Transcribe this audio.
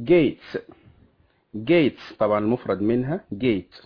gates. Gates طبعا المفرد منها gate